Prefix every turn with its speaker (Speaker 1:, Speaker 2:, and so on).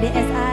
Speaker 1: DSI